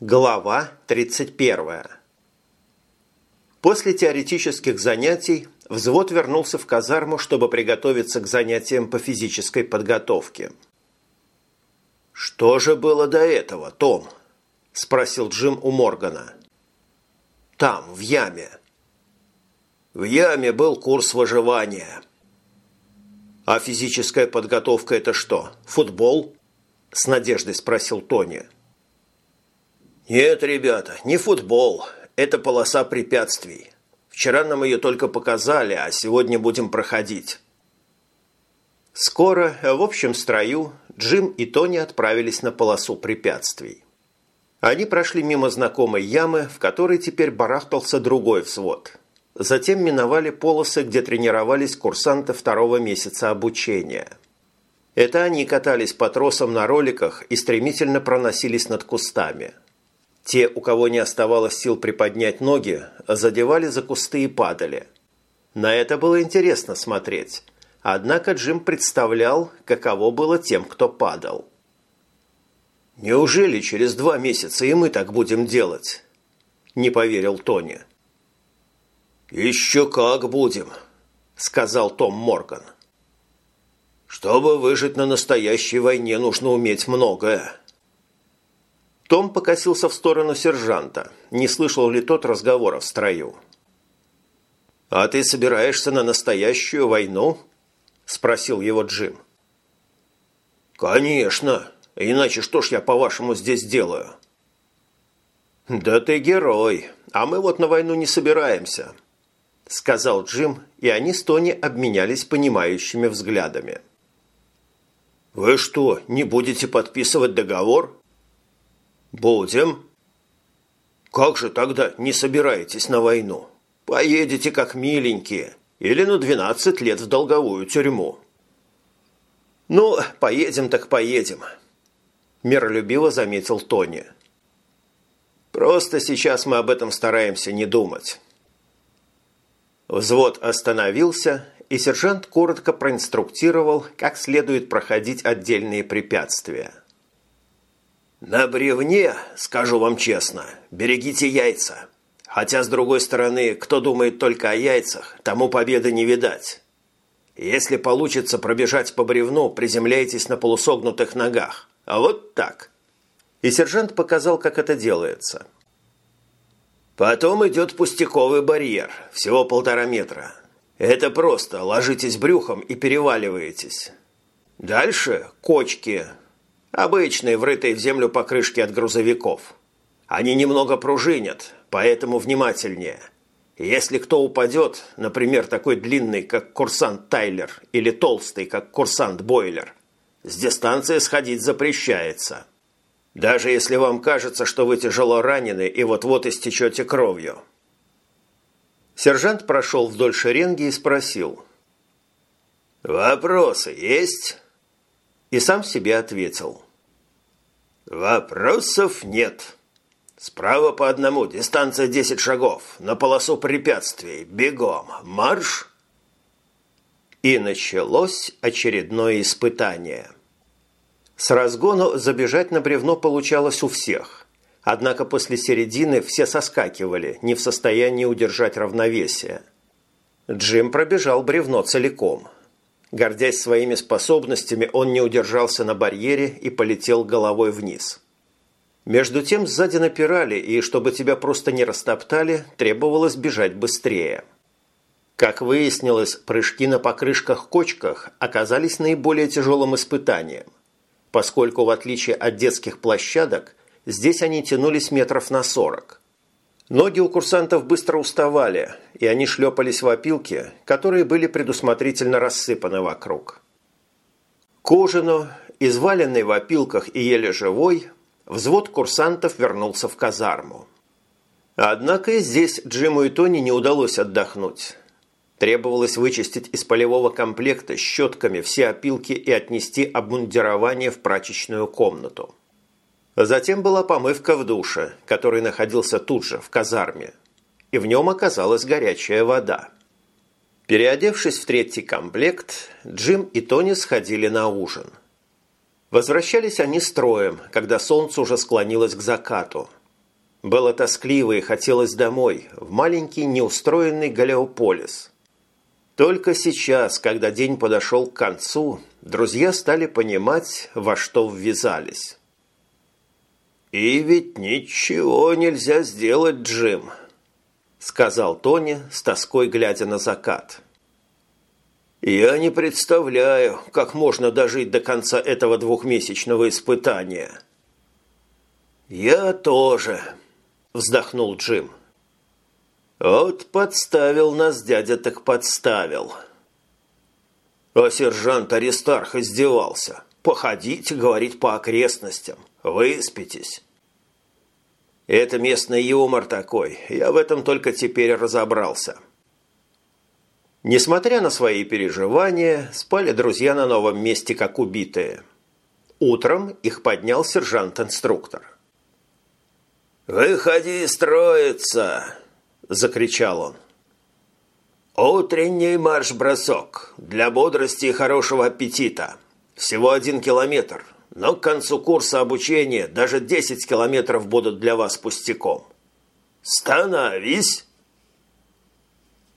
Глава 31. После теоретических занятий взвод вернулся в казарму, чтобы приготовиться к занятиям по физической подготовке. «Что же было до этого, Том?» – спросил Джим у Моргана. «Там, в яме». «В яме был курс выживания». «А физическая подготовка – это что, футбол?» – с надеждой спросил Тони. «Нет, ребята, не футбол. Это полоса препятствий. Вчера нам ее только показали, а сегодня будем проходить». Скоро, в общем строю, Джим и Тони отправились на полосу препятствий. Они прошли мимо знакомой ямы, в которой теперь барахтался другой взвод. Затем миновали полосы, где тренировались курсанты второго месяца обучения. Это они катались по тросам на роликах и стремительно проносились над кустами – те, у кого не оставалось сил приподнять ноги, задевали за кусты и падали. На это было интересно смотреть. Однако Джим представлял, каково было тем, кто падал. «Неужели через два месяца и мы так будем делать?» – не поверил Тони. «Еще как будем», – сказал Том Морган. «Чтобы выжить на настоящей войне, нужно уметь многое». Том покосился в сторону сержанта. Не слышал ли тот разговора в строю? «А ты собираешься на настоящую войну?» – спросил его Джим. «Конечно. Иначе что ж я, по-вашему, здесь делаю?» «Да ты герой, а мы вот на войну не собираемся», – сказал Джим, и они с Тони обменялись понимающими взглядами. «Вы что, не будете подписывать договор?» «Будем». «Как же тогда не собираетесь на войну? Поедете как миленькие или на 12 лет в долговую тюрьму?» «Ну, поедем так поедем», – миролюбиво заметил Тони. «Просто сейчас мы об этом стараемся не думать». Взвод остановился, и сержант коротко проинструктировал, как следует проходить отдельные препятствия – «На бревне, скажу вам честно, берегите яйца. Хотя, с другой стороны, кто думает только о яйцах, тому победы не видать. Если получится пробежать по бревну, приземляйтесь на полусогнутых ногах. А вот так». И сержант показал, как это делается. Потом идет пустяковый барьер, всего полтора метра. Это просто, ложитесь брюхом и переваливаетесь. Дальше кочки – Обычные, врытые в землю покрышки от грузовиков. Они немного пружинят, поэтому внимательнее. Если кто упадет, например, такой длинный, как курсант Тайлер, или толстый, как курсант Бойлер, с дистанции сходить запрещается. Даже если вам кажется, что вы тяжело ранены и вот-вот истечете кровью. Сержант прошел вдоль шеренги и спросил. «Вопросы есть?» И сам себе ответил. «Вопросов нет. Справа по одному, дистанция 10 шагов, на полосу препятствий, бегом, марш!» И началось очередное испытание. С разгону забежать на бревно получалось у всех. Однако после середины все соскакивали, не в состоянии удержать равновесие. Джим пробежал бревно целиком – Гордясь своими способностями, он не удержался на барьере и полетел головой вниз. Между тем сзади напирали, и чтобы тебя просто не растоптали, требовалось бежать быстрее. Как выяснилось, прыжки на покрышках-кочках оказались наиболее тяжелым испытанием, поскольку, в отличие от детских площадок, здесь они тянулись метров на сорок – Ноги у курсантов быстро уставали, и они шлепались в опилки, которые были предусмотрительно рассыпаны вокруг. К ужину, изваленный в опилках и еле живой, взвод курсантов вернулся в казарму. Однако и здесь Джиму и Тони не удалось отдохнуть. Требовалось вычистить из полевого комплекта щетками все опилки и отнести обмундирование в прачечную комнату. Затем была помывка в душе, который находился тут же, в казарме. И в нем оказалась горячая вода. Переодевшись в третий комплект, Джим и Тони сходили на ужин. Возвращались они строем, когда солнце уже склонилось к закату, Было тоскливо и хотелось домой, в маленький неустроенный Галеополис. Только сейчас, когда день подошел к концу, друзья стали понимать, во что ввязались. «И ведь ничего нельзя сделать, Джим», – сказал Тони, с тоской глядя на закат. «Я не представляю, как можно дожить до конца этого двухмесячного испытания». «Я тоже», – вздохнул Джим. «Вот подставил нас дядя так подставил». А сержант Аристарх издевался. «Походите, — говорить по окрестностям, выспитесь». Это местный юмор такой, я в этом только теперь разобрался. Несмотря на свои переживания, спали друзья на новом месте, как убитые. Утром их поднял сержант-инструктор. «Выходи строиться!» – закричал он. «Утренний марш-бросок для бодрости и хорошего аппетита. Всего один километр, но к концу курса обучения даже 10 километров будут для вас пустяком. Становись!»